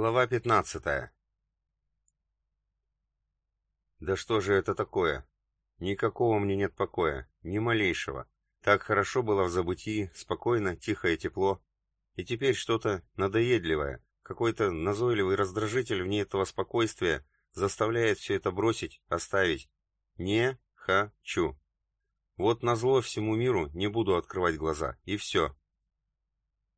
Глава 15. Да что же это такое? Никакого мне нет покоя, ни малейшего. Так хорошо было в забытии, спокойно, тихо и тепло. И теперь что-то надоедливое, какой-то назойливый раздражитель вне этого спокойствия заставляет все это бросить, оставить. Не хочу. Вот назло всему миру не буду открывать глаза, и все.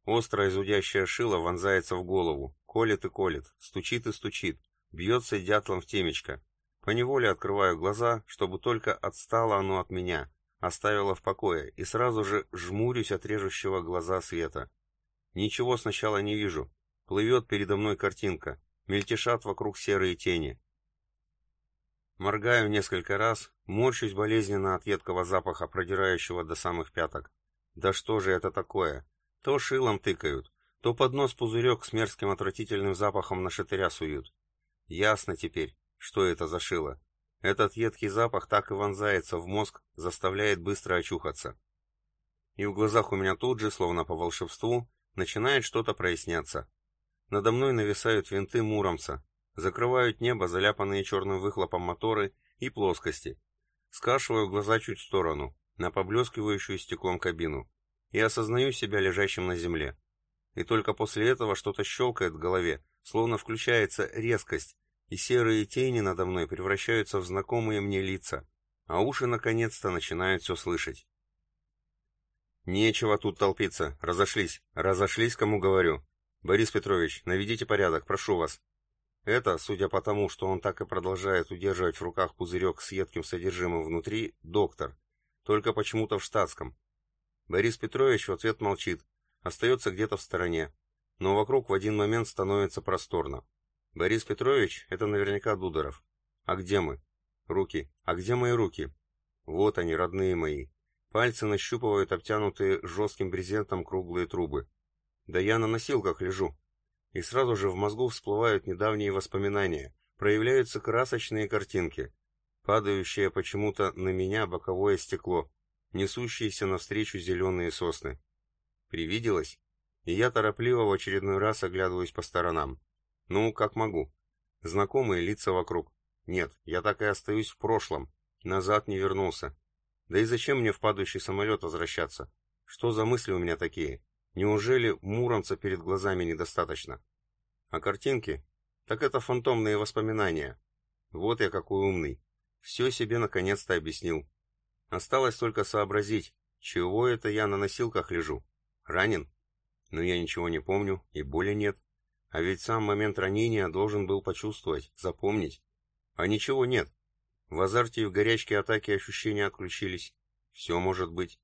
Острое зудящее шило вонзается в голову, колет и колет, стучит и стучит, бьется дятлом в темечко. Поневоле открываю глаза, чтобы только отстало оно от меня, оставило в покое, и сразу же жмурюсь от режущего глаза света. Ничего сначала не вижу. Плывет передо мной картинка, мельтешат вокруг серые тени. Моргаю несколько раз, морщусь болезненно от едкого запаха, продирающего до самых пяток. Да что же это такое? То шилом тыкают, то под нос пузырек с мерзким отвратительным запахом на шатыря суют. Ясно теперь, что это за шило. Этот едкий запах так и вонзается в мозг, заставляет быстро очухаться. И в глазах у меня тут же, словно по волшебству, начинает что-то проясняться. Надо мной нависают винты Муромца, закрывают небо, заляпанные черным выхлопом моторы и плоскости. Скашиваю глаза чуть в сторону, на поблескивающую стеклом кабину и осознаю себя лежащим на земле. И только после этого что-то щелкает в голове, словно включается резкость, и серые тени надо мной превращаются в знакомые мне лица, а уши наконец-то начинают все слышать. Нечего тут толпиться, разошлись, разошлись, кому говорю. Борис Петрович, наведите порядок, прошу вас. Это, судя по тому, что он так и продолжает удерживать в руках пузырек с едким содержимым внутри, доктор, только почему-то в штатском, Борис Петрович в ответ молчит, остается где-то в стороне, но вокруг в один момент становится просторно. Борис Петрович — это наверняка Дударов. А где мы? Руки. А где мои руки? Вот они, родные мои. Пальцы нащупывают обтянутые жестким брезентом круглые трубы. Да я на носилках лежу. И сразу же в мозгу всплывают недавние воспоминания, проявляются красочные картинки. Падающее почему-то на меня боковое стекло, несущиеся навстречу зеленые сосны. Привиделось? И я торопливо в очередной раз оглядываюсь по сторонам. Ну, как могу. Знакомые лица вокруг. Нет, я так и остаюсь в прошлом. Назад не вернулся. Да и зачем мне в падающий самолет возвращаться? Что за мысли у меня такие? Неужели Муромца перед глазами недостаточно? А картинки? Так это фантомные воспоминания. Вот я какой умный. Все себе наконец-то объяснил. Осталось только сообразить, чего это я на носилках лежу. Ранен? Но я ничего не помню, и боли нет. А ведь сам момент ранения должен был почувствовать, запомнить. А ничего нет. В азарте и в горячке атаки ощущения отключились. Все может быть.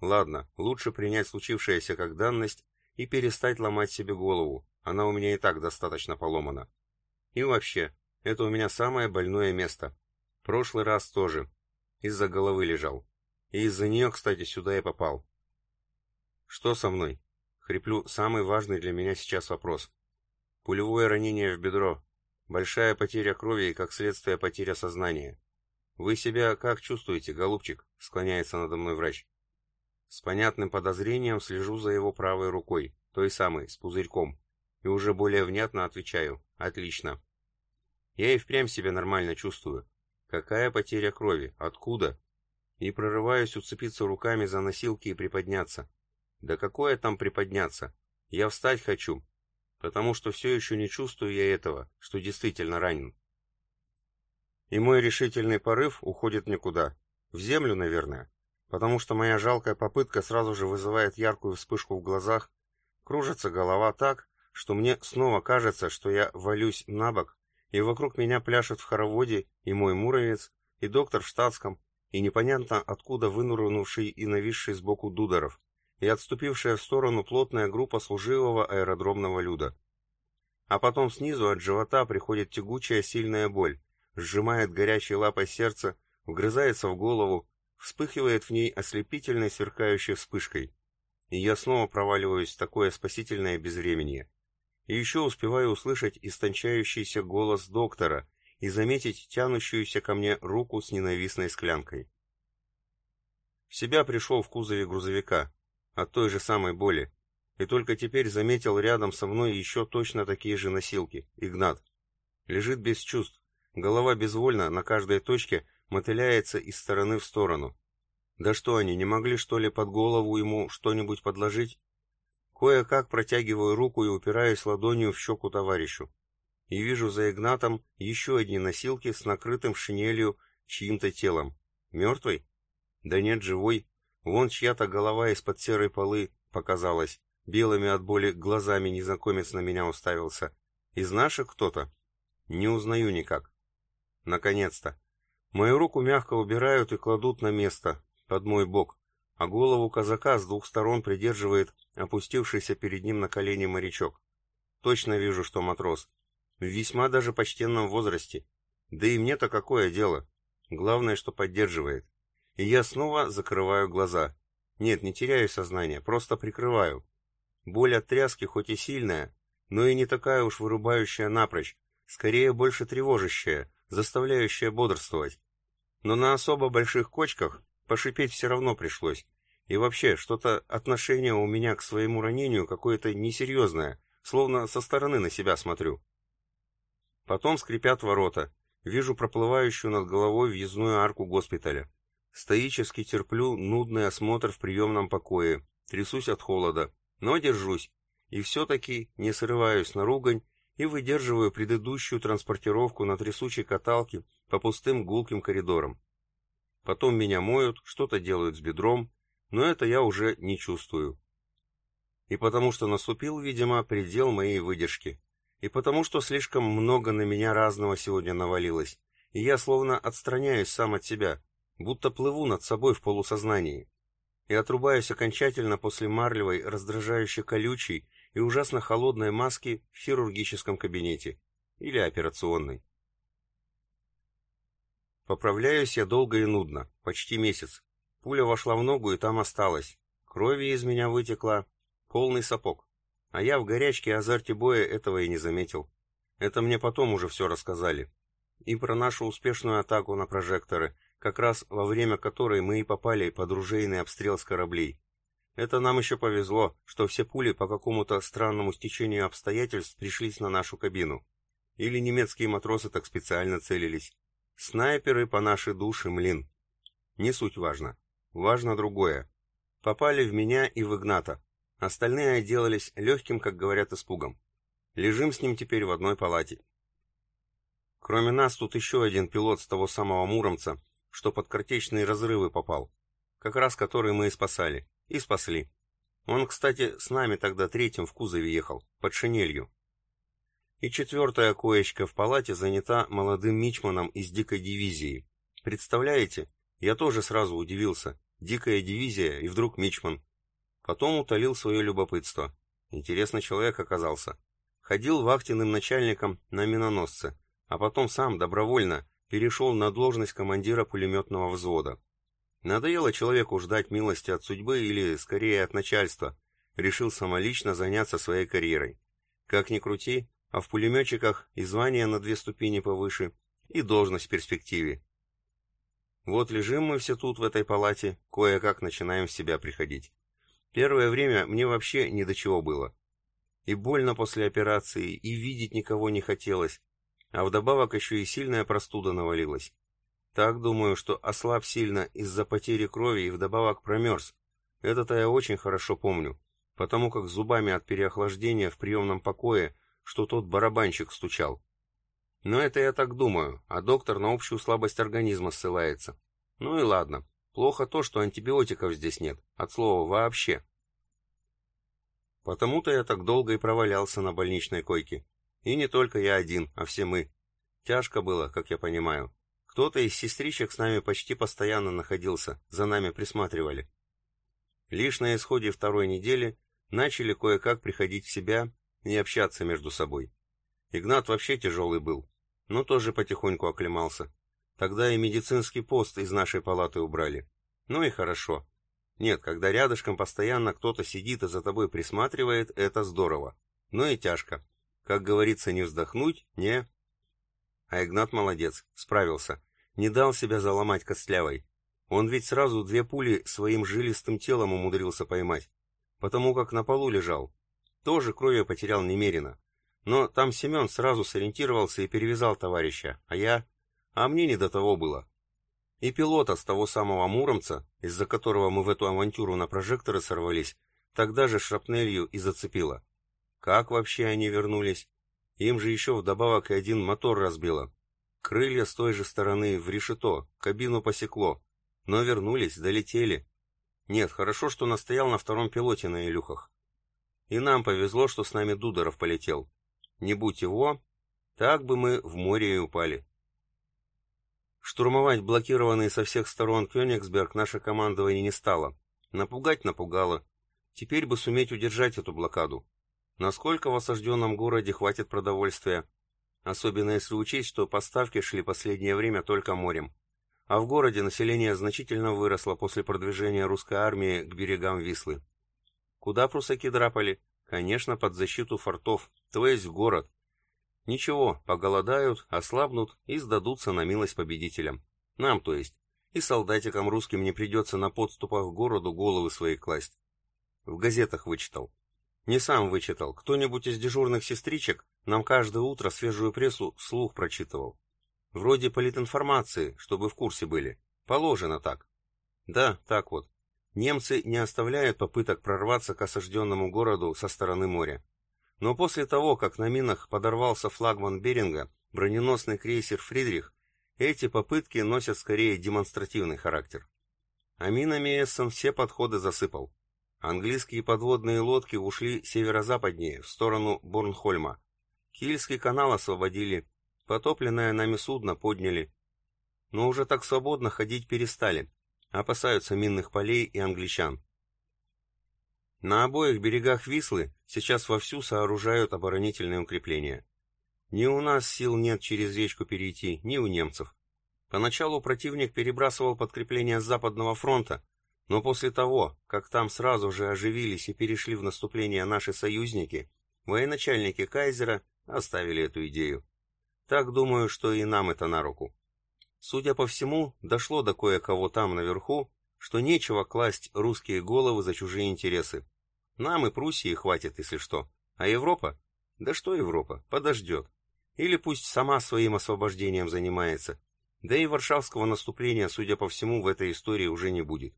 Ладно, лучше принять случившееся как данность и перестать ломать себе голову. Она у меня и так достаточно поломана. И вообще, это у меня самое больное место. Прошлый раз тоже, из-за головы лежал. И из-за нее, кстати, сюда и попал. Что со мной? Хриплю самый важный для меня сейчас вопрос. Пулевое ранение в бедро. Большая потеря крови и, как следствие, потеря сознания. Вы себя как чувствуете, голубчик? Склоняется надо мной врач. С понятным подозрением слежу за его правой рукой, той самой, с пузырьком, и уже более внятно отвечаю. Отлично. Я и впрямь себя нормально чувствую. Какая потеря крови? Откуда? И прорываюсь уцепиться руками за носилки и приподняться. Да какое там приподняться? Я встать хочу, потому что все еще не чувствую я этого, что действительно ранен. И мой решительный порыв уходит никуда. В землю, наверное, потому что моя жалкая попытка сразу же вызывает яркую вспышку в глазах, кружится голова так, что мне снова кажется, что я валюсь на бок и вокруг меня пляшет в хороводе и мой муромец, и доктор в штатском, и непонятно откуда вынурнувший и нависший сбоку Дударов, и отступившая в сторону плотная группа служивого аэродромного люда. А потом снизу от живота приходит тягучая сильная боль, сжимает горячей лапой сердце, вгрызается в голову, вспыхивает в ней ослепительной сверкающей вспышкой. И я снова проваливаюсь в такое спасительное безвременье и еще успеваю услышать истончающийся голос доктора и заметить тянущуюся ко мне руку с ненавистной склянкой. В себя пришел в кузове грузовика, от той же самой боли, и только теперь заметил рядом со мной еще точно такие же носилки. Игнат. Лежит без чувств. Голова безвольно на каждой точке мотыляется из стороны в сторону. Да что они, не могли что ли под голову ему что-нибудь подложить? Кое-как протягиваю руку и упираюсь ладонью в щеку товарищу. И вижу за Игнатом еще одни носилки с накрытым шинелью чьим-то телом. Мертвый? Да нет, живой. Вон чья-то голова из-под серой полы показалась. Белыми от боли глазами незнакомец на меня уставился. Из наших кто-то? Не узнаю никак. Наконец-то. Мою руку мягко убирают и кладут на место, под мой бок, а голову казака с двух сторон придерживает опустившийся перед ним на колени морячок. Точно вижу, что матрос. В весьма даже почтенном возрасте. Да и мне-то какое дело? Главное, что поддерживает. И я снова закрываю глаза. Нет, не теряю сознание, просто прикрываю. Боль от тряски хоть и сильная, но и не такая уж вырубающая напрочь, скорее больше тревожащая, заставляющая бодрствовать. Но на особо больших кочках пошипеть все равно пришлось. И вообще, что-то отношение у меня к своему ранению какое-то несерьезное, словно со стороны на себя смотрю. Потом скрипят ворота. Вижу проплывающую над головой въездную арку госпиталя. Стоически терплю нудный осмотр в приемном покое, трясусь от холода, но держусь. И все-таки не срываюсь на ругань и выдерживаю предыдущую транспортировку на трясучей каталке по пустым гулким коридорам. Потом меня моют, что-то делают с бедром, но это я уже не чувствую. И потому что наступил, видимо, предел моей выдержки. И потому что слишком много на меня разного сегодня навалилось, и я словно отстраняюсь сам от себя, будто плыву над собой в полусознании. И отрубаюсь окончательно после марлевой, раздражающей колючей и ужасно холодной маски в хирургическом кабинете или операционной. Поправляюсь я долго и нудно, почти месяц. Пуля вошла в ногу и там осталась. Крови из меня вытекла, полный сапог. А я в горячке и азарте боя этого и не заметил. Это мне потом уже все рассказали. И про нашу успешную атаку на прожекторы, как раз во время которой мы и попали под ружейный обстрел с кораблей. Это нам еще повезло, что все пули по какому-то странному стечению обстоятельств пришлись на нашу кабину. Или немецкие матросы так специально целились. Снайперы по нашей душе, млин. Не суть важно. Важно другое. Попали в меня и в Игната. Остальные отделались легким, как говорят, испугом. Лежим с ним теперь в одной палате. Кроме нас тут еще один пилот с того самого Муромца, что под картечные разрывы попал. Как раз который мы и спасали. И спасли. Он, кстати, с нами тогда третьим в кузове ехал, под шинелью. И четвертая коечка в палате занята молодым мичманом из дикой дивизии. Представляете? Я тоже сразу удивился. Дикая дивизия и вдруг мичман. Потом утолил свое любопытство. Интересный человек оказался. Ходил вахтенным начальником на миноносце, а потом сам добровольно перешел на должность командира пулеметного взвода. Надоело человеку ждать милости от судьбы или, скорее, от начальства. Решил самолично заняться своей карьерой. Как ни крути, а в пулеметчиках и звание на две ступени повыше, и должность в перспективе. Вот лежим мы все тут в этой палате, кое-как начинаем в себя приходить. Первое время мне вообще ни до чего было. И больно после операции, и видеть никого не хотелось, а вдобавок еще и сильная простуда навалилась. Так думаю, что ослаб сильно из-за потери крови и вдобавок промерз. Это-то я очень хорошо помню, потому как зубами от переохлаждения в приемном покое, что тот барабанщик стучал. Но это я так думаю, а доктор на общую слабость организма ссылается. Ну и ладно. Плохо то, что антибиотиков здесь нет, от слова вообще. Потому-то я так долго и провалялся на больничной койке. И не только я один, а все мы. Тяжко было, как я понимаю. Кто-то из сестричек с нами почти постоянно находился, за нами присматривали. Лишь на исходе второй недели начали кое-как приходить в себя и общаться между собой. Игнат вообще тяжелый был, но тоже потихоньку оклемался. Тогда и медицинский пост из нашей палаты убрали. Ну и хорошо. Нет, когда рядышком постоянно кто-то сидит и за тобой присматривает, это здорово. Но и тяжко. Как говорится, не вздохнуть, не... А Игнат молодец, справился. Не дал себя заломать костлявой. Он ведь сразу две пули своим жилистым телом умудрился поймать. потому как на полу лежал. Тоже крови потерял немерено. Но там Семен сразу сориентировался и перевязал товарища, а я... А мне не до того было. И пилота с того самого Муромца, из-за которого мы в эту авантюру на прожекторы сорвались, тогда же шрапнелью и зацепило. Как вообще они вернулись? Им же еще вдобавок и один мотор разбило. Крылья с той же стороны в решето, кабину посекло. Но вернулись, долетели. Нет, хорошо, что настоял на втором пилоте на Илюхах. И нам повезло, что с нами Дударов полетел. Не будь его, так бы мы в море и упали. Штурмовать блокированный со всех сторон Кёнигсберг наше командование не стало. Напугать напугало. Теперь бы суметь удержать эту блокаду. Насколько в осажденном городе хватит продовольствия? Особенно если учесть, что поставки шли последнее время только морем. А в городе население значительно выросло после продвижения русской армии к берегам Вислы. Куда прусаки драпали? Конечно, под защиту фортов, то есть в город. Ничего, поголодают, ослабнут и сдадутся на милость победителям. Нам, то есть. И солдатикам русским не придется на подступах к городу головы свои класть. В газетах вычитал. Не сам вычитал, кто-нибудь из дежурных сестричек нам каждое утро свежую прессу вслух прочитывал. Вроде политинформации, чтобы в курсе были. Положено так. Да, так вот. Немцы не оставляют попыток прорваться к осажденному городу со стороны моря. Но после того, как на минах подорвался флагман Беринга, броненосный крейсер «Фридрих», эти попытки носят скорее демонстративный характер. А минами Эссен все подходы засыпал. Английские подводные лодки ушли северо-западнее, в сторону Борнхольма. Кильский канал освободили, потопленное нами судно подняли. Но уже так свободно ходить перестали, опасаются минных полей и англичан. На обоих берегах Вислы сейчас вовсю сооружают оборонительные укрепления. Ни у нас сил нет через речку перейти, ни у немцев. Поначалу противник перебрасывал подкрепления с Западного фронта, но после того, как там сразу же оживились и перешли в наступление наши союзники, военачальники Кайзера оставили эту идею. Так думаю, что и нам это на руку. Судя по всему, дошло до кое-кого там наверху, что нечего класть русские головы за чужие интересы. Нам и Пруссии хватит, если что. А Европа? Да что Европа? Подождет. Или пусть сама своим освобождением занимается. Да и варшавского наступления, судя по всему, в этой истории уже не будет.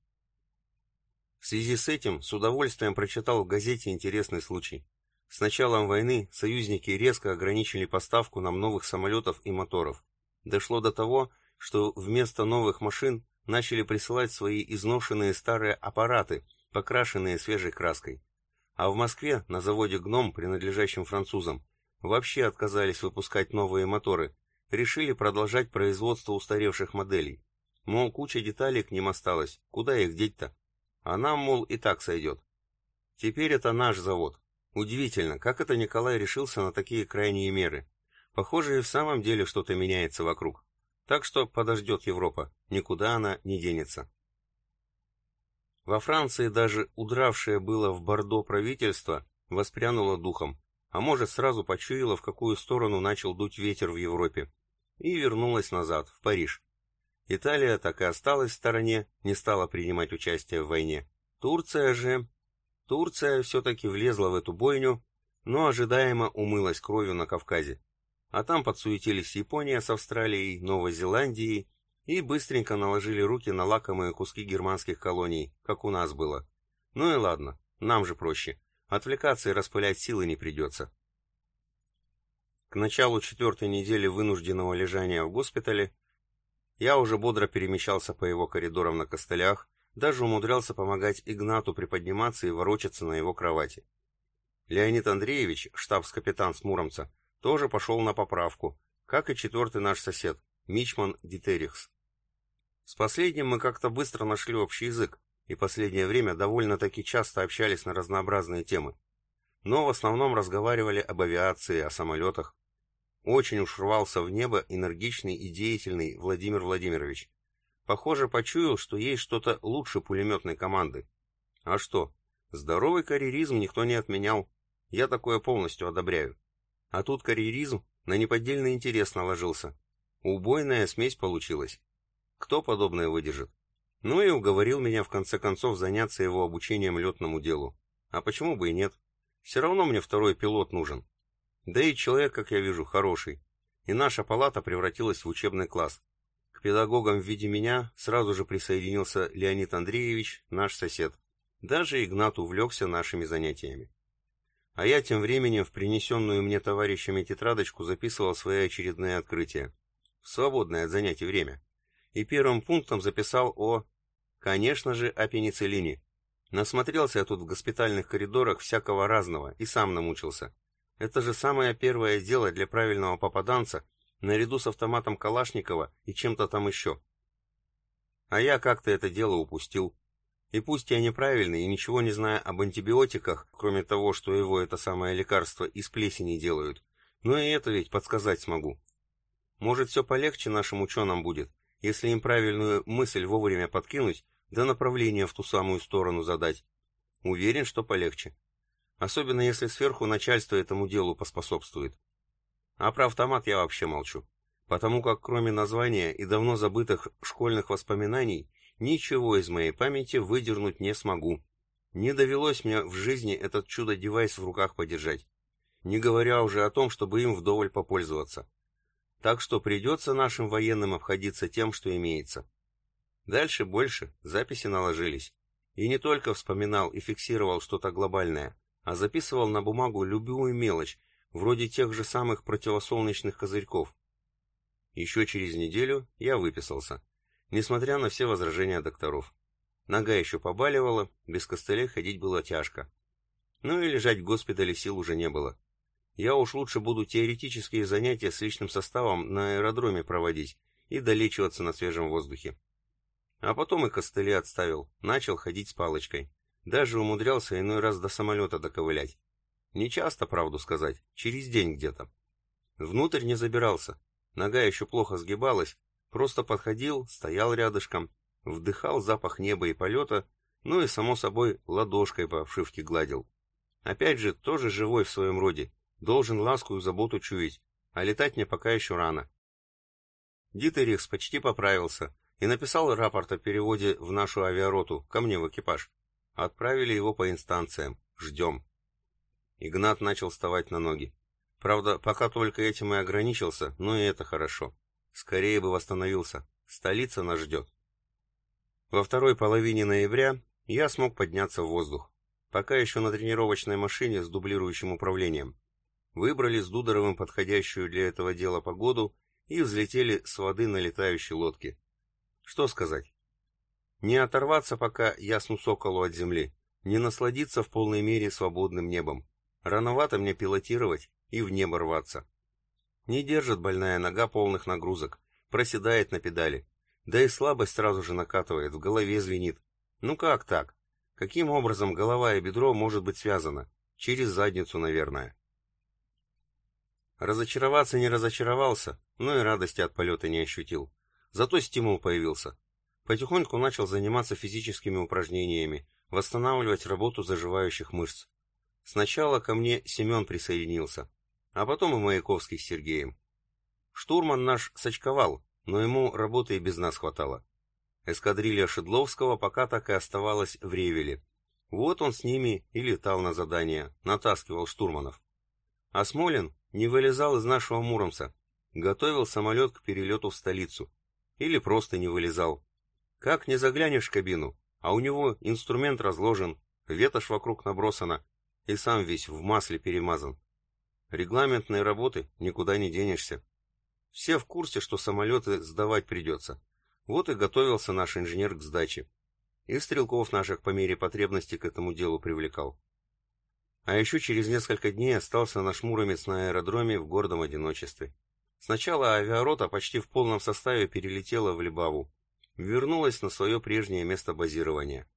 В связи с этим с удовольствием прочитал в газете интересный случай. С началом войны союзники резко ограничили поставку нам новых самолетов и моторов. Дошло до того, что вместо новых машин начали присылать свои изношенные старые аппараты, покрашенные свежей краской. А в Москве, на заводе «Гном», принадлежащем французам, вообще отказались выпускать новые моторы, решили продолжать производство устаревших моделей. Мол, куча деталей к ним осталось, куда их деть-то? А нам, мол, и так сойдет. Теперь это наш завод. Удивительно, как это Николай решился на такие крайние меры. Похоже, и в самом деле что-то меняется вокруг. Так что подождет Европа, никуда она не денется. Во Франции даже удравшее было в Бордо правительство воспрянуло духом, а может сразу почуяло, в какую сторону начал дуть ветер в Европе, и вернулось назад, в Париж. Италия так и осталась в стороне, не стала принимать участие в войне. Турция же... Турция все-таки влезла в эту бойню, но ожидаемо умылась кровью на Кавказе. А там подсуетились Япония с Австралией, Новой Зеландией и быстренько наложили руки на лакомые куски германских колоний, как у нас было. Ну и ладно, нам же проще. Отвлекаться и распылять силы не придется. К началу четвертой недели вынужденного лежания в госпитале я уже бодро перемещался по его коридорам на костылях, даже умудрялся помогать Игнату приподниматься и ворочаться на его кровати. Леонид Андреевич, штабс-капитан с Муромца, тоже пошел на поправку, как и четвертый наш сосед, Мичман Дитерихс. С последним мы как-то быстро нашли общий язык, и последнее время довольно-таки часто общались на разнообразные темы. Но в основном разговаривали об авиации, о самолетах, очень уж рвался в небо энергичный и деятельный Владимир Владимирович. Похоже, почуял, что есть что-то лучше пулеметной команды. А что? Здоровый карьеризм никто не отменял. Я такое полностью одобряю. А тут карьеризм на неподдельный интерес наложился. Убойная смесь получилась. Кто подобное выдержит? Ну и уговорил меня в конце концов заняться его обучением летному делу. А почему бы и нет? Все равно мне второй пилот нужен. Да и человек, как я вижу, хороший. И наша палата превратилась в учебный класс. К педагогам в виде меня сразу же присоединился Леонид Андреевич, наш сосед. Даже Игнат увлекся нашими занятиями. А я тем временем в принесенную мне товарищами тетрадочку записывал свои очередные открытия. В свободное от занятий время. И первым пунктом записал о... Конечно же, о пенициллине. Насмотрелся я тут в госпитальных коридорах всякого разного и сам намучился. Это же самое первое дело для правильного попаданца, наряду с автоматом Калашникова и чем-то там еще. А я как-то это дело упустил. И пусть я неправильный и ничего не знаю об антибиотиках, кроме того, что его это самое лекарство из плесени делают, но и это ведь подсказать смогу. Может, все полегче нашим ученым будет, если им правильную мысль вовремя подкинуть, да направление в ту самую сторону задать. Уверен, что полегче. Особенно если сверху начальство этому делу поспособствует. А про автомат я вообще молчу. Потому как кроме названия и давно забытых школьных воспоминаний, ничего из моей памяти выдернуть не смогу. Не довелось мне в жизни этот чудо-девайс в руках подержать. Не говоря уже о том, чтобы им вдоволь попользоваться. Так что придется нашим военным обходиться тем, что имеется. Дальше больше, записи наложились. И не только вспоминал и фиксировал что-то глобальное, а записывал на бумагу любую мелочь, вроде тех же самых противосолнечных козырьков. Еще через неделю я выписался, несмотря на все возражения докторов. Нога еще побаливала, без костылей ходить было тяжко. Ну и лежать в госпитале сил уже не было. Я уж лучше буду теоретические занятия с личным составом на аэродроме проводить и долечиваться на свежем воздухе. А потом и костыли отставил, начал ходить с палочкой. Даже умудрялся иной раз до самолета доковылять. Не часто, правду сказать, через день где-то. Внутрь не забирался, нога еще плохо сгибалась, просто подходил, стоял рядышком, вдыхал запах неба и полета, ну и, само собой, ладошкой по обшивке гладил. Опять же, тоже живой в своем роде, Должен ласку и заботу чуять, а летать мне пока еще рано. Дитерихс почти поправился и написал рапорт о переводе в нашу авиароту, ко мне в экипаж. Отправили его по инстанциям. Ждем. Игнат начал вставать на ноги. Правда, пока только этим и ограничился, но и это хорошо. Скорее бы восстановился. Столица нас ждет. Во второй половине ноября я смог подняться в воздух. Пока еще на тренировочной машине с дублирующим управлением. Выбрали с Дудоровым подходящую для этого дела погоду и взлетели с воды на летающей лодке. Что сказать? Не оторваться пока ясну соколу от земли, не насладиться в полной мере свободным небом. Рановато мне пилотировать и в небо рваться. Не держит больная нога полных нагрузок, проседает на педали. Да и слабость сразу же накатывает, в голове звенит. Ну как так? Каким образом голова и бедро может быть связано? Через задницу, наверное. Разочароваться не разочаровался, но и радости от полета не ощутил. Зато стимул появился. Потихоньку начал заниматься физическими упражнениями, восстанавливать работу заживающих мышц. Сначала ко мне Семен присоединился, а потом и Маяковский с Сергеем. Штурман наш сочковал, но ему работы и без нас хватало. Эскадрилья Шедловского пока так и оставалась в Ревеле. Вот он с ними и летал на задания, натаскивал штурманов. А Смолин не вылезал из нашего Муромца, готовил самолет к перелету в столицу. Или просто не вылезал. Как не заглянешь в кабину, а у него инструмент разложен, ветошь вокруг набросана, и сам весь в масле перемазан. Регламентной работы никуда не денешься. Все в курсе, что самолеты сдавать придется. Вот и готовился наш инженер к сдаче. И стрелков наших по мере потребности к этому делу привлекал. А еще через несколько дней остался наш Муромец на аэродроме в гордом одиночестве. Сначала авиарота почти в полном составе перелетела в Либаву, вернулась на свое прежнее место базирования.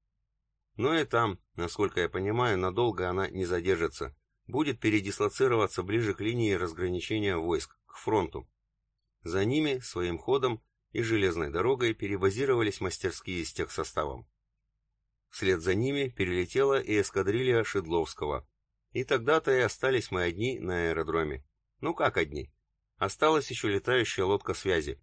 Но и там, насколько я понимаю, надолго она не задержится, будет передислоцироваться ближе к линии разграничения войск, к фронту. За ними, своим ходом и железной дорогой перебазировались мастерские с техсоставом. Вслед за ними перелетела и эскадрилья Шедловского, и тогда-то и остались мы одни на аэродроме. Ну как одни? Осталась еще летающая лодка связи.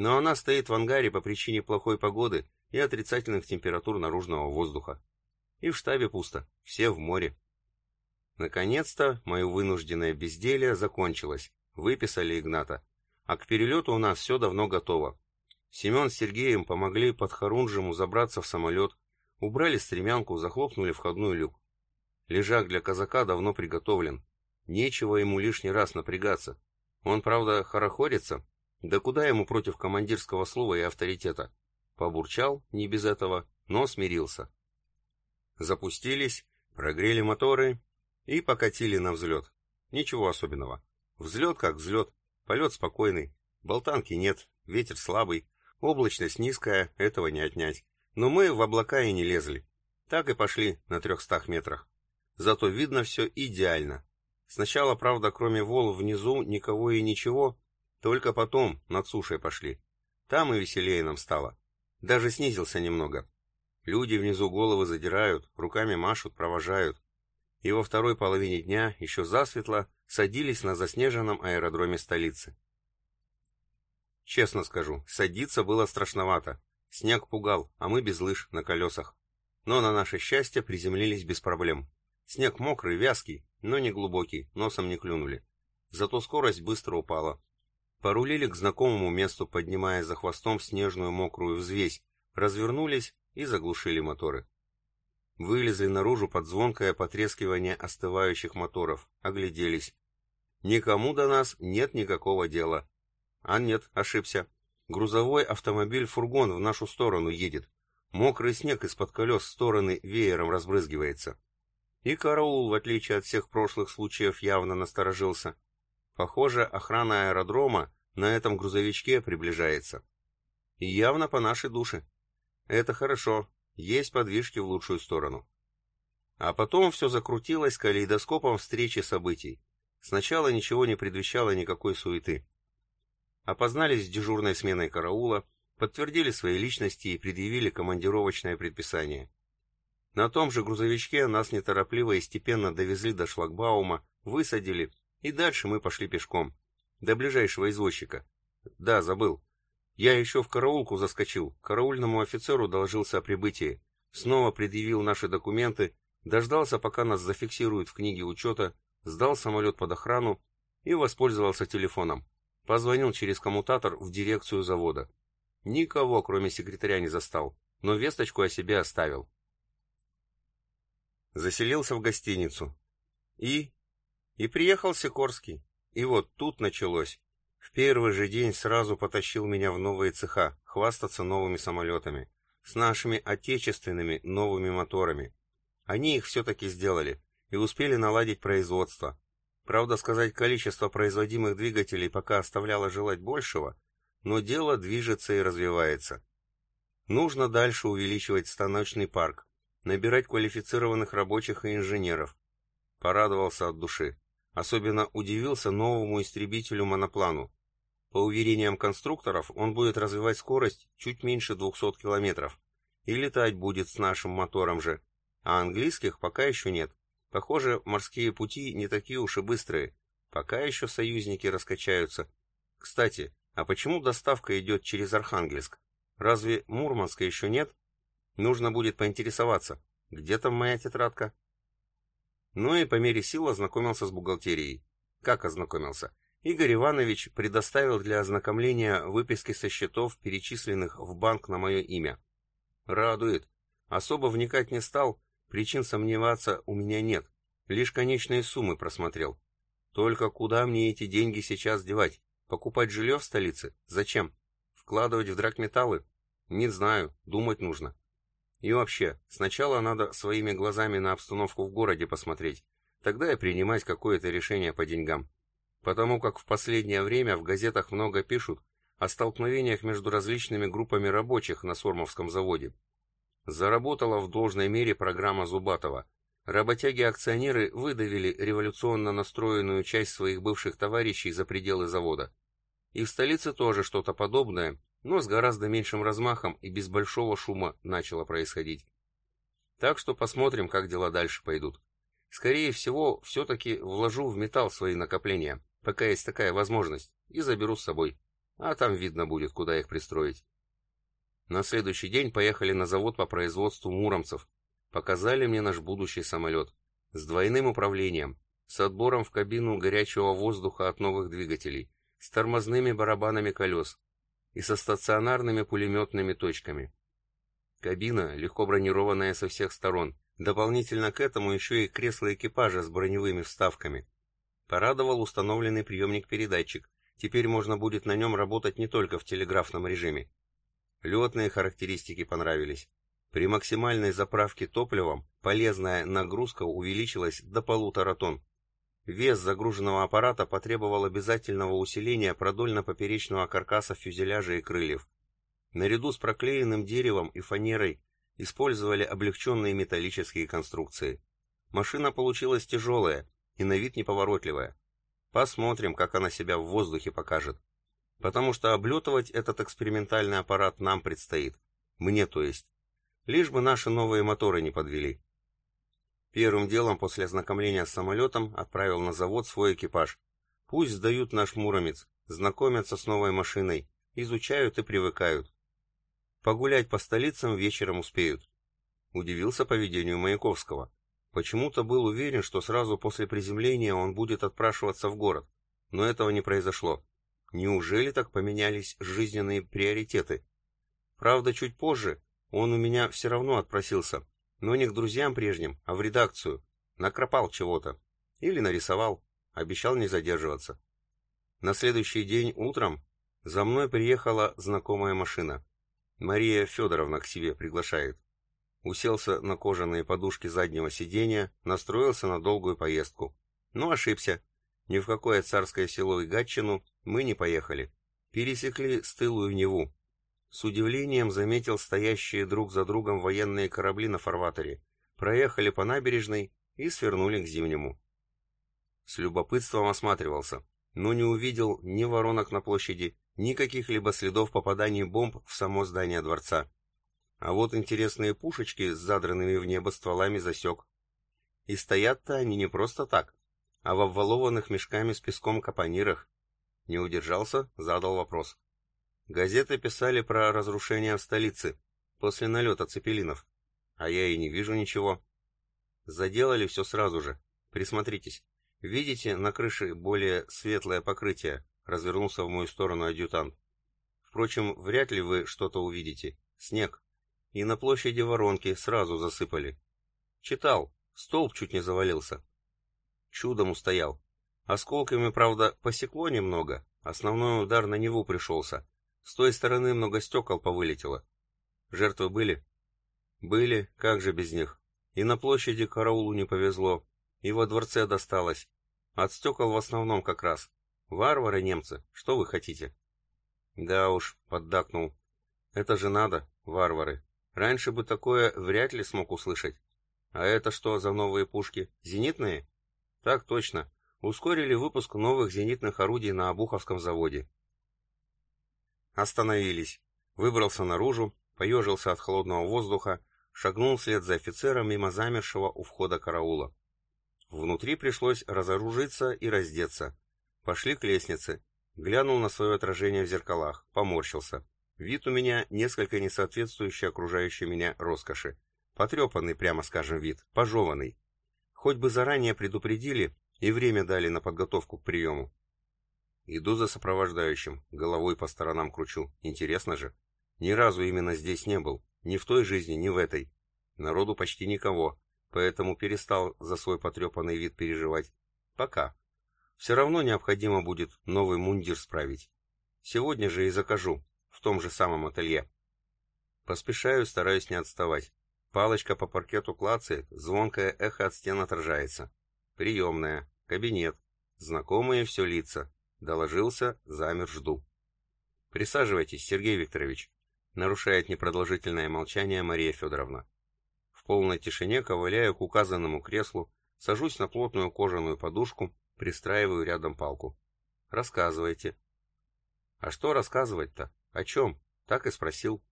Но она стоит в ангаре по причине плохой погоды и отрицательных температур наружного воздуха. И в штабе пусто, все в море. Наконец-то мое вынужденное безделье закончилось. Выписали Игната. А к перелету у нас все давно готово. Семен с Сергеем помогли под Харунжему забраться в самолет, убрали стремянку, захлопнули входной люк. Лежак для казака давно приготовлен. Нечего ему лишний раз напрягаться. Он, правда, хорохорится. Да куда ему против командирского слова и авторитета? Побурчал, не без этого, но смирился. Запустились, прогрели моторы и покатили на взлет. Ничего особенного. Взлет как взлет, полет спокойный, болтанки нет, ветер слабый, облачность низкая, этого не отнять. Но мы в облака и не лезли. Так и пошли на трехстах метрах. Зато видно все идеально. Сначала, правда, кроме вол внизу никого и ничего, только потом над сушей пошли. Там и веселее нам стало. Даже снизился немного. Люди внизу головы задирают, руками машут, провожают. И во второй половине дня, еще засветло, садились на заснеженном аэродроме столицы. Честно скажу, садиться было страшновато. Снег пугал, а мы без лыж, на колесах. Но на наше счастье приземлились без проблем. Снег мокрый, вязкий, но не глубокий, носом не клюнули. Зато скорость быстро упала. Порулили к знакомому месту, поднимая за хвостом снежную мокрую взвесь, развернулись и заглушили моторы. Вылезли наружу под звонкое потрескивание остывающих моторов, огляделись. Никому до нас нет никакого дела. А нет, ошибся. Грузовой автомобиль-фургон в нашу сторону едет. Мокрый снег из-под колес в стороны веером разбрызгивается. И караул, в отличие от всех прошлых случаев, явно насторожился. Похоже, охрана аэродрома на этом грузовичке приближается. И явно по нашей душе. Это хорошо, есть подвижки в лучшую сторону. А потом все закрутилось калейдоскопом встречи событий. Сначала ничего не предвещало никакой суеты. Опознались с дежурной сменой караула, подтвердили свои личности и предъявили командировочное предписание. На том же грузовичке нас неторопливо и степенно довезли до шлагбаума, высадили, и дальше мы пошли пешком. До ближайшего извозчика. Да, забыл. Я еще в караулку заскочил, караульному офицеру доложился о прибытии, снова предъявил наши документы, дождался, пока нас зафиксируют в книге учета, сдал самолет под охрану и воспользовался телефоном. Позвонил через коммутатор в дирекцию завода. Никого, кроме секретаря, не застал, но весточку о себе оставил. Заселился в гостиницу. И... И приехал Сикорский. И вот тут началось. В первый же день сразу потащил меня в новые цеха, хвастаться новыми самолетами. С нашими отечественными новыми моторами. Они их все-таки сделали и успели наладить производство. Правда, сказать количество производимых двигателей пока оставляло желать большего, но дело движется и развивается. Нужно дальше увеличивать станочный парк, набирать квалифицированных рабочих и инженеров. Порадовался от души. Особенно удивился новому истребителю-моноплану. По уверениям конструкторов, он будет развивать скорость чуть меньше 200 километров. И летать будет с нашим мотором же. А английских пока еще нет. Похоже, морские пути не такие уж и быстрые. Пока еще союзники раскачаются. Кстати, а почему доставка идет через Архангельск? Разве Мурманска еще нет? Нужно будет поинтересоваться. Где там моя тетрадка? Ну и по мере сил ознакомился с бухгалтерией. Как ознакомился? Игорь Иванович предоставил для ознакомления выписки со счетов, перечисленных в банк на мое имя. Радует. Особо вникать не стал, причин сомневаться у меня нет. Лишь конечные суммы просмотрел. Только куда мне эти деньги сейчас девать? Покупать жилье в столице? Зачем? Вкладывать в драгметаллы? Не знаю, думать нужно. И вообще, сначала надо своими глазами на обстановку в городе посмотреть, тогда и принимать какое-то решение по деньгам. Потому как в последнее время в газетах много пишут о столкновениях между различными группами рабочих на Сормовском заводе. Заработала в должной мере программа Зубатова. Работяги-акционеры выдавили революционно настроенную часть своих бывших товарищей за пределы завода. И в столице тоже что-то подобное, но с гораздо меньшим размахом и без большого шума начало происходить. Так что посмотрим, как дела дальше пойдут. Скорее всего, все-таки вложу в металл свои накопления, пока есть такая возможность, и заберу с собой. А там видно будет, куда их пристроить. На следующий день поехали на завод по производству муромцев. Показали мне наш будущий самолет. С двойным управлением, с отбором в кабину горячего воздуха от новых двигателей, с тормозными барабанами колес и со стационарными пулеметными точками. Кабина, легко бронированная со всех сторон, дополнительно к этому еще и кресло экипажа с броневыми вставками. Порадовал установленный приемник-передатчик, теперь можно будет на нем работать не только в телеграфном режиме. Летные характеристики понравились. При максимальной заправке топливом полезная нагрузка увеличилась до полутора тонн. Вес загруженного аппарата потребовал обязательного усиления продольно-поперечного каркаса фюзеляжа и крыльев. Наряду с проклеенным деревом и фанерой использовали облегченные металлические конструкции. Машина получилась тяжелая и на вид неповоротливая. Посмотрим, как она себя в воздухе покажет. Потому что облетывать этот экспериментальный аппарат нам предстоит. Мне, то есть. Лишь бы наши новые моторы не подвели. Первым делом после ознакомления с самолетом отправил на завод свой экипаж. Пусть сдают наш Муромец, знакомятся с новой машиной, изучают и привыкают. Погулять по столицам вечером успеют. Удивился поведению Маяковского. Почему-то был уверен, что сразу после приземления он будет отпрашиваться в город, но этого не произошло. Неужели так поменялись жизненные приоритеты? Правда, чуть позже он у меня все равно отпросился, но не к друзьям прежним, а в редакцию. Накропал чего-то. Или нарисовал. Обещал не задерживаться. На следующий день утром за мной приехала знакомая машина. Мария Федоровна к себе приглашает. Уселся на кожаные подушки заднего сиденья, настроился на долгую поездку. Но ошибся. Ни в какое царское село и Гатчину мы не поехали. Пересекли стылую Неву. С удивлением заметил стоящие друг за другом военные корабли на фарватере, проехали по набережной и свернули к Зимнему. С любопытством осматривался, но не увидел ни воронок на площади, ни каких-либо следов попаданий бомб в само здание дворца. А вот интересные пушечки с задранными в небо стволами засек. И стоят-то они не просто так, а в обвалованных мешками с песком капонирах. Не удержался, задал вопрос. Газеты писали про разрушение в столице после налета цепелинов, а я и не вижу ничего. Заделали все сразу же. Присмотритесь. Видите на крыше более светлое покрытие? Развернулся в мою сторону адъютант. Впрочем, вряд ли вы что-то увидите. Снег. И на площади воронки сразу засыпали. Читал. Столб чуть не завалился. Чудом устоял. Осколками, правда, посекло немного. Основной удар на него пришелся. С той стороны много стекол повылетело. Жертвы были? Были, как же без них. И на площади караулу не повезло, и во дворце досталось. От стекол в основном как раз. Варвары немцы, что вы хотите? Да уж, поддакнул. Это же надо, варвары. Раньше бы такое вряд ли смог услышать. А это что за новые пушки? Зенитные? Так точно. Ускорили выпуск новых зенитных орудий на Обуховском заводе. Остановились. Выбрался наружу, поежился от холодного воздуха, шагнул вслед за офицером мимо замершего у входа караула. Внутри пришлось разоружиться и раздеться. Пошли к лестнице. Глянул на свое отражение в зеркалах, поморщился. Вид у меня несколько не соответствующий окружающей меня роскоши. Потрепанный, прямо скажем, вид, пожеванный. Хоть бы заранее предупредили и время дали на подготовку к приему. Иду за сопровождающим, головой по сторонам кручу. Интересно же. Ни разу именно здесь не был. Ни в той жизни, ни в этой. Народу почти никого, поэтому перестал за свой потрепанный вид переживать. Пока. Все равно необходимо будет новый мундир справить. Сегодня же и закажу, в том же самом ателье. Поспешаю, стараюсь не отставать. Палочка по паркету клацает, звонкое эхо от стен отражается. Приемная, кабинет, знакомые все лица. Доложился, замер, жду. Присаживайтесь, Сергей Викторович. Нарушает непродолжительное молчание Мария Федоровна. В полной тишине ковыляю к указанному креслу, сажусь на плотную кожаную подушку, пристраиваю рядом палку. Рассказывайте. А что рассказывать-то? О чем? Так и спросил.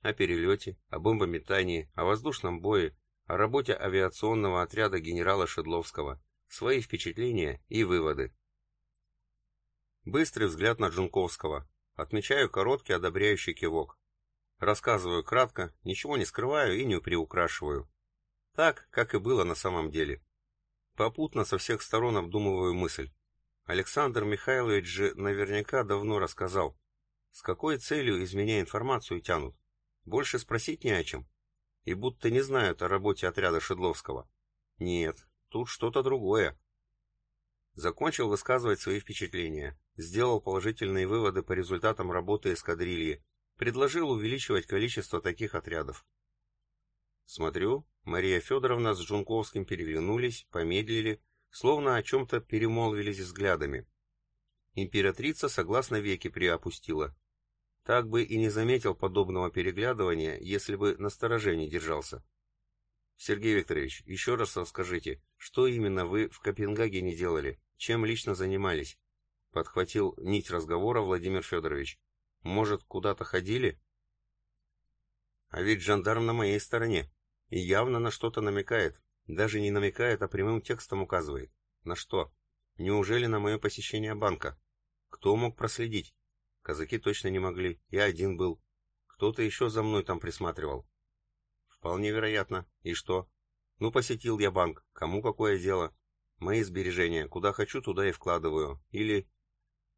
О перелете, о бомбометании, о воздушном бое, о работе авиационного отряда генерала Шедловского, свои впечатления и выводы. Быстрый взгляд на Джунковского. Отмечаю короткий одобряющий кивок. Рассказываю кратко, ничего не скрываю и не приукрашиваю. Так, как и было на самом деле. Попутно со всех сторон обдумываю мысль. Александр Михайлович же наверняка давно рассказал. С какой целью из меня информацию тянут? Больше спросить не о чем. И будто не знают о работе отряда Шедловского. Нет, тут что-то другое. Закончил высказывать свои впечатления, сделал положительные выводы по результатам работы эскадрильи, предложил увеличивать количество таких отрядов. Смотрю, Мария Федоровна с Джунковским переглянулись, помедлили, словно о чем-то перемолвились взглядами. Императрица согласно веки приопустила. Так бы и не заметил подобного переглядывания, если бы на не держался. Сергей Викторович, еще раз расскажите, что именно вы в Копенгагене делали, чем лично занимались? Подхватил нить разговора Владимир Федорович. Может, куда-то ходили? А ведь жандарм на моей стороне, и явно на что-то намекает. Даже не намекает, а прямым текстом указывает. На что? Неужели на мое посещение банка? Кто мог проследить? Казаки точно не могли, я один был. Кто-то еще за мной там присматривал. Вполне вероятно. И что? Ну, посетил я банк. Кому какое дело? Мои сбережения. Куда хочу, туда и вкладываю. Или...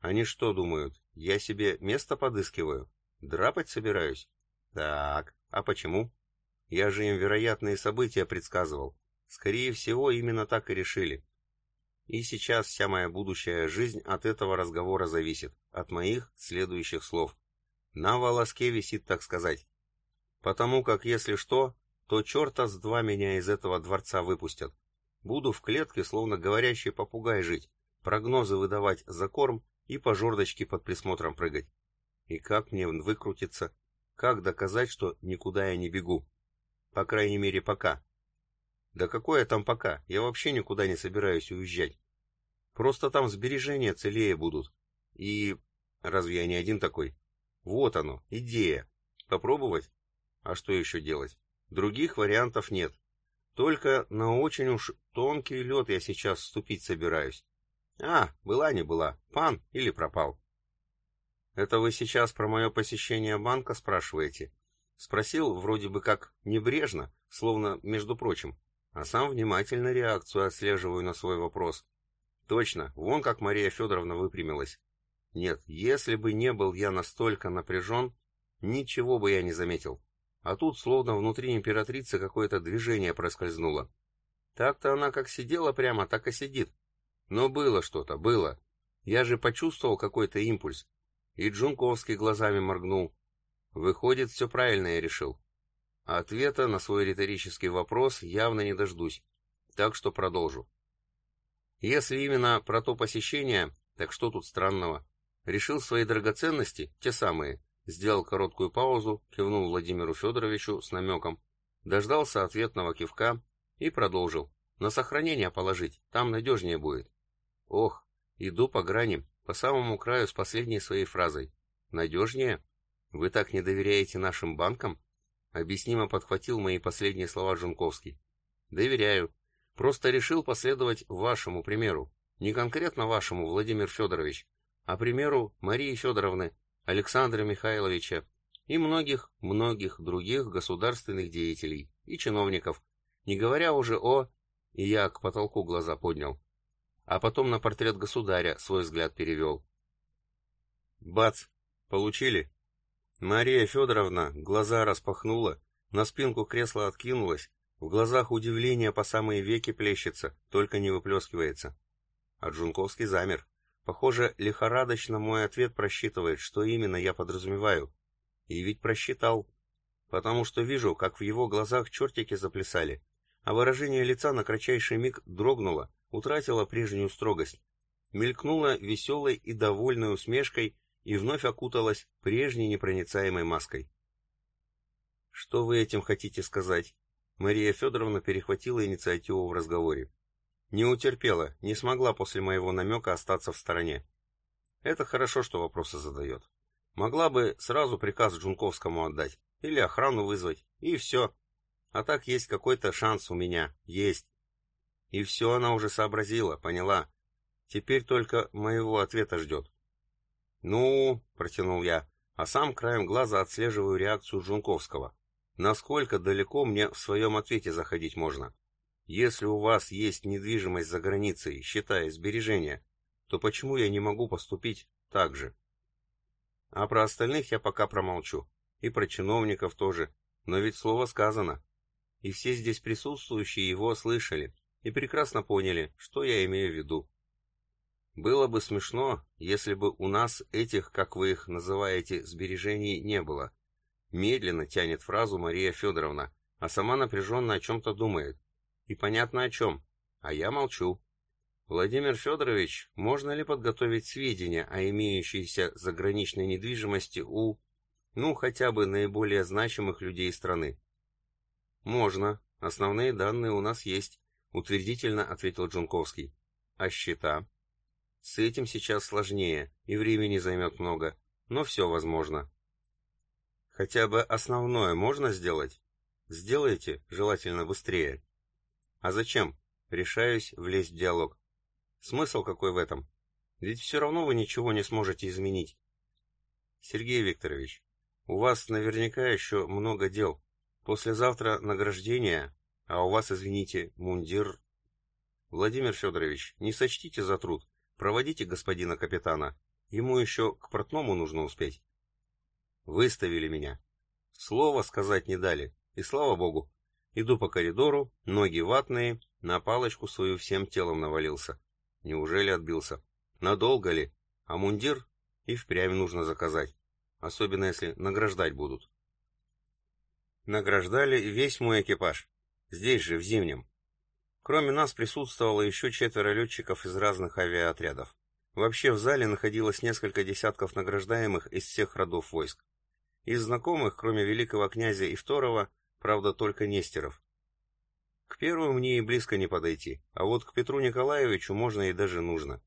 Они что думают? Я себе место подыскиваю? Драпать собираюсь? Так, а почему? Я же им вероятные события предсказывал. Скорее всего, именно так и решили. И сейчас вся моя будущая жизнь от этого разговора зависит, от моих следующих слов. На волоске висит, так сказать. Потому как, если что, то черта с два меня из этого дворца выпустят. Буду в клетке, словно говорящий попугай жить, прогнозы выдавать за корм и по жердочке под присмотром прыгать. И как мне выкрутиться? Как доказать, что никуда я не бегу? По крайней мере, пока. Да какое там пока? Я вообще никуда не собираюсь уезжать. Просто там сбережения целее будут. И... Разве я не один такой? Вот оно, идея. Попробовать? А что еще делать? Других вариантов нет. Только на очень уж тонкий лед я сейчас вступить собираюсь. А, была не была, пан или пропал. Это вы сейчас про мое посещение банка спрашиваете? Спросил вроде бы как небрежно, словно между прочим, а сам внимательно реакцию отслеживаю на свой вопрос. Точно, вон как Мария Федоровна выпрямилась. Нет, если бы не был я настолько напряжен, ничего бы я не заметил. А тут словно внутри императрицы какое-то движение проскользнуло. Так-то она как сидела прямо, так и сидит. Но было что-то, было. Я же почувствовал какой-то импульс. И Джунковский глазами моргнул. Выходит, все правильно я решил. А ответа на свой риторический вопрос явно не дождусь, так что продолжу. Если именно про то посещение, так что тут странного? Решил свои драгоценности, те самые, сделал короткую паузу, кивнул Владимиру Федоровичу с намеком, дождался ответного кивка и продолжил. На сохранение положить, там надежнее будет. Ох, иду по грани, по самому краю с последней своей фразой. Надежнее? Вы так не доверяете нашим банкам? Объяснимо подхватил мои последние слова Жунковский. Доверяю. Просто решил последовать вашему примеру. Не конкретно вашему, Владимир Федорович, а примеру Марии Федоровны, Александра Михайловича и многих-многих других государственных деятелей и чиновников, не говоря уже о... И я к потолку глаза поднял. А потом на портрет государя свой взгляд перевел. Бац! Получили? Мария Федоровна глаза распахнула, на спинку кресла откинулась, в глазах удивление по самые веки плещется, только не выплескивается. А Джунковский замер. Похоже, лихорадочно мой ответ просчитывает, что именно я подразумеваю. И ведь просчитал. Потому что вижу, как в его глазах чертики заплясали, а выражение лица на кратчайший миг дрогнуло, утратило прежнюю строгость. Мелькнуло веселой и довольной усмешкой и вновь окуталась прежней непроницаемой маской. «Что вы этим хотите сказать?» Мария Федоровна перехватила инициативу в разговоре. Не утерпела, не смогла после моего намека остаться в стороне. Это хорошо, что вопросы задает. Могла бы сразу приказ Джунковскому отдать, или охрану вызвать, и все. А так есть какой-то шанс у меня, есть. И все она уже сообразила, поняла. Теперь только моего ответа ждет. «Ну...» — протянул я, а сам краем глаза отслеживаю реакцию Жунковского. Насколько далеко мне в своем ответе заходить можно? Если у вас есть недвижимость за границей, считая сбережения, то почему я не могу поступить так же? А про остальных я пока промолчу. И про чиновников тоже. Но ведь слово сказано. И все здесь присутствующие его слышали и прекрасно поняли, что я имею в виду. Было бы смешно, если бы у нас этих, как вы их называете, сбережений не было. Медленно тянет фразу Мария Федоровна, а сама напряженно о чем-то думает. И понятно о чем. А я молчу. Владимир Федорович, можно ли подготовить сведения о имеющейся заграничной недвижимости у, ну, хотя бы наиболее значимых людей страны? Можно. Основные данные у нас есть, утвердительно ответил Джунковский. А счета? С этим сейчас сложнее, и времени займет много, но все возможно. Хотя бы основное можно сделать? Сделайте, желательно быстрее. А зачем? Решаюсь влезть в диалог. Смысл какой в этом? Ведь все равно вы ничего не сможете изменить. Сергей Викторович, у вас наверняка еще много дел. Послезавтра награждение, а у вас, извините, мундир... Владимир Федорович, не сочтите за труд. Проводите господина капитана. Ему еще к портному нужно успеть. Выставили меня. Слова сказать не дали. И слава богу. Иду по коридору, ноги ватные, на палочку свою всем телом навалился. Неужели отбился? Надолго ли? А мундир и впрямь нужно заказать. Особенно если награждать будут. Награждали весь мой экипаж. Здесь же, в Зимнем. Кроме нас присутствовало еще четверо летчиков из разных авиаотрядов. Вообще в зале находилось несколько десятков награждаемых из всех родов войск. Из знакомых, кроме великого князя и второго, Правда, только Нестеров. К первому мне и близко не подойти, а вот к Петру Николаевичу можно и даже нужно.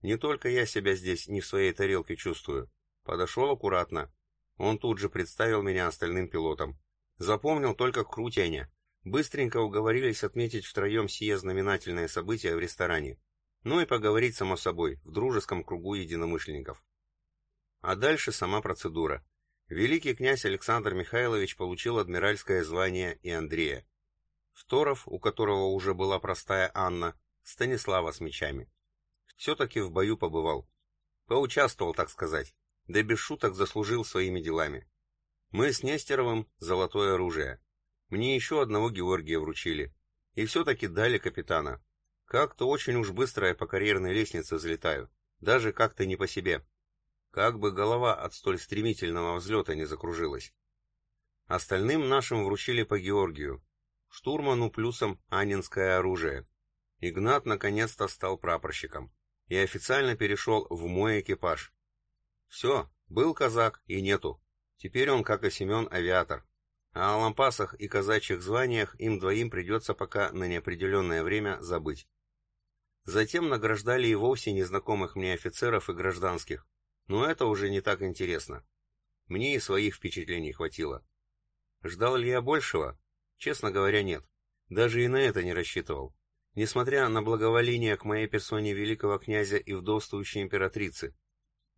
Не только я себя здесь не в своей тарелке чувствую. Подошел аккуратно. Он тут же представил меня остальным пилотам. Запомнил только Крутяня. Быстренько уговорились отметить втроем сие знаменательное событие в ресторане. Ну и поговорить, само собой, в дружеском кругу единомышленников. А дальше сама процедура. Великий князь Александр Михайлович получил адмиральское звание и Андрея. Второв, у которого уже была простая Анна, Станислава с мечами. Все-таки в бою побывал. Поучаствовал, так сказать, да без шуток заслужил своими делами. Мы с Нестеровым золотое оружие. Мне еще одного Георгия вручили. И все-таки дали капитана. Как-то очень уж быстро я по карьерной лестнице взлетаю. Даже как-то не по себе. Как бы голова от столь стремительного взлета не закружилась. Остальным нашим вручили по Георгию. Штурману плюсом анинское оружие. Игнат наконец-то стал прапорщиком и официально перешел в мой экипаж. Все, был казак и нету. Теперь он, как и Семен, авиатор. А о лампасах и казачьих званиях им двоим придется пока на неопределенное время забыть. Затем награждали и вовсе незнакомых мне офицеров и гражданских, но это уже не так интересно. Мне и своих впечатлений хватило. Ждал ли я большего? Честно говоря, нет. Даже и на это не рассчитывал. Несмотря на благоволение к моей персоне великого князя и вдовствующей императрицы.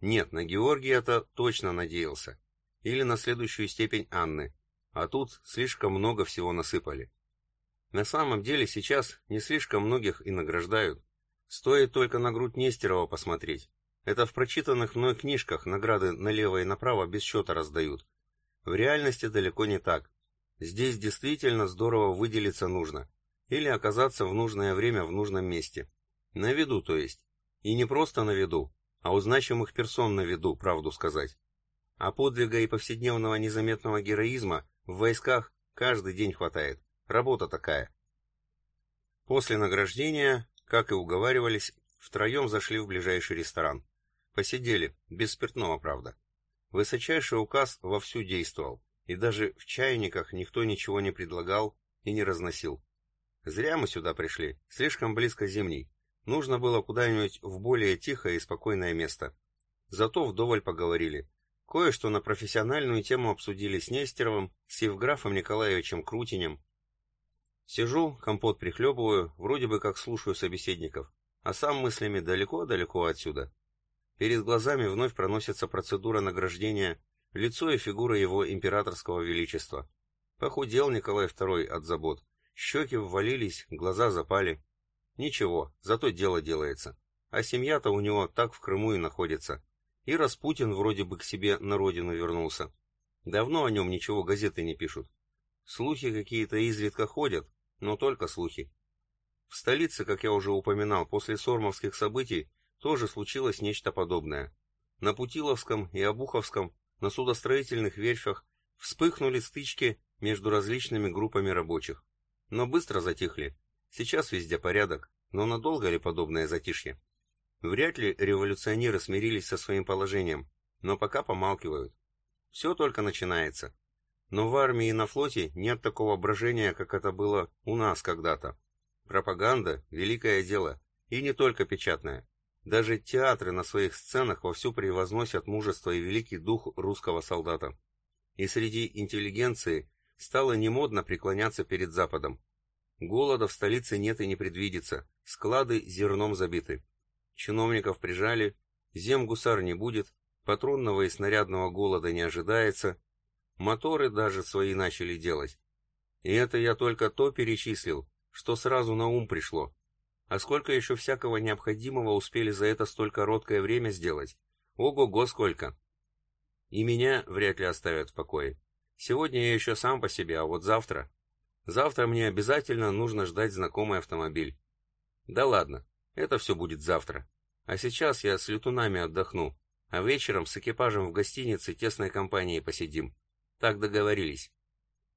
Нет, на Георгия-то точно надеялся. Или на следующую степень Анны. А тут слишком много всего насыпали. На самом деле сейчас не слишком многих и награждают. Стоит только на грудь Нестерова посмотреть. Это в прочитанных мной книжках награды налево и направо без счета раздают. В реальности далеко не так. Здесь действительно здорово выделиться нужно. Или оказаться в нужное время в нужном месте. На виду, то есть. И не просто на виду, а у значимых персон на виду, правду сказать. А подвига и повседневного незаметного героизма в войсках каждый день хватает. Работа такая. После награждения, как и уговаривались, втроем зашли в ближайший ресторан. Посидели, без спиртного, правда. Высочайший указ вовсю действовал, и даже в чайниках никто ничего не предлагал и не разносил. Зря мы сюда пришли, слишком близко зимний. Нужно было куда-нибудь в более тихое и спокойное место. Зато вдоволь поговорили. Кое-что на профессиональную тему обсудили с Нестеровым, с Евграфом Николаевичем Крутинем. Сижу, компот прихлебываю, вроде бы как слушаю собеседников, а сам мыслями далеко-далеко отсюда. Перед глазами вновь проносится процедура награждения, лицо и фигура его императорского величества. Похудел Николай II от забот, Щеки ввалились, глаза запали. Ничего, зато дело делается. А семья-то у него так в Крыму и находится. И Распутин вроде бы к себе на родину вернулся. Давно о нем ничего газеты не пишут. Слухи какие-то изредка ходят, но только слухи. В столице, как я уже упоминал, после сормовских событий тоже случилось нечто подобное. На Путиловском и Обуховском, на судостроительных верфях вспыхнули стычки между различными группами рабочих но быстро затихли. Сейчас везде порядок, но надолго ли подобное затишье? Вряд ли революционеры смирились со своим положением, но пока помалкивают. Все только начинается. Но в армии и на флоте нет такого брожения, как это было у нас когда-то. Пропаганда – великое дело, и не только печатная. Даже театры на своих сценах вовсю превозносят мужество и великий дух русского солдата. И среди интеллигенции Стало немодно преклоняться перед Западом. Голода в столице нет и не предвидится, склады зерном забиты. Чиновников прижали, земгусар не будет, патронного и снарядного голода не ожидается, моторы даже свои начали делать. И это я только то перечислил, что сразу на ум пришло. А сколько еще всякого необходимого успели за это столь короткое время сделать? Ого-го сколько! И меня вряд ли оставят в покое. Сегодня я еще сам по себе, а вот завтра... Завтра мне обязательно нужно ждать знакомый автомобиль. Да ладно, это все будет завтра. А сейчас я с летунами отдохну, а вечером с экипажем в гостинице тесной компанией посидим. Так договорились.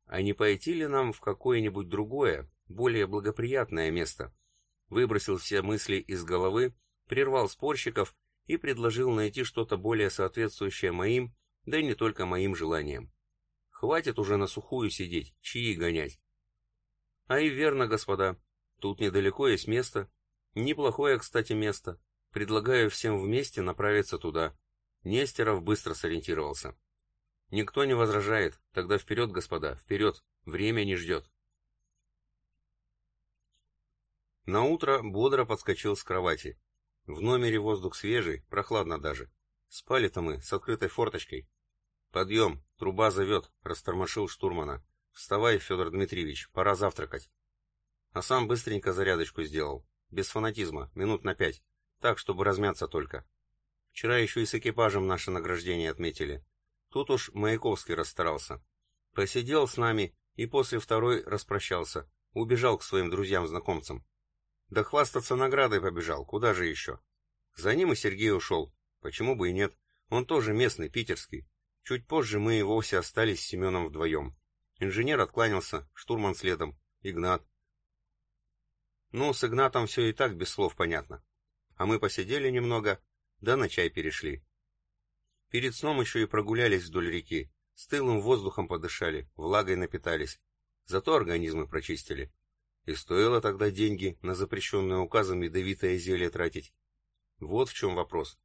А не пойти ли нам в какое-нибудь другое, более благоприятное место? Выбросил все мысли из головы, прервал спорщиков и предложил найти что-то более соответствующее моим, да и не только моим желаниям. Хватит уже на сухую сидеть, чьи гонять. А и верно, господа, тут недалеко есть место. Неплохое, кстати, место. Предлагаю всем вместе направиться туда. Нестеров быстро сориентировался. Никто не возражает. Тогда вперед, господа, вперед. Время не ждет. На утро бодро подскочил с кровати. В номере воздух свежий, прохладно даже. Спали-то мы с открытой форточкой. «Подъем! Труба зовет!» — растормошил штурмана. «Вставай, Федор Дмитриевич, пора завтракать». А сам быстренько зарядочку сделал. Без фанатизма, минут на пять. Так, чтобы размяться только. Вчера еще и с экипажем наше награждение отметили. Тут уж Маяковский расстарался. Посидел с нами и после второй распрощался. Убежал к своим друзьям-знакомцам. Да хвастаться наградой побежал, куда же еще? За ним и Сергей ушел. Почему бы и нет? Он тоже местный, питерский. Чуть позже мы и вовсе остались с Семеном вдвоем. Инженер откланялся, штурман следом, Игнат. Ну, с Игнатом все и так без слов понятно. А мы посидели немного, да на чай перешли. Перед сном еще и прогулялись вдоль реки, с тылым воздухом подышали, влагой напитались. Зато организмы прочистили. И стоило тогда деньги на запрещенное указом ядовитое зелье тратить. Вот в чем вопрос.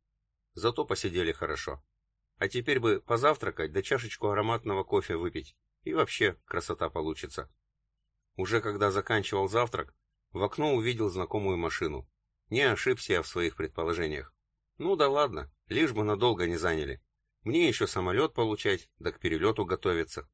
Зато посидели хорошо. А теперь бы позавтракать да чашечку ароматного кофе выпить. И вообще красота получится. Уже когда заканчивал завтрак, в окно увидел знакомую машину. Не ошибся я в своих предположениях. Ну да ладно, лишь бы надолго не заняли. Мне еще самолет получать, да к перелету готовиться.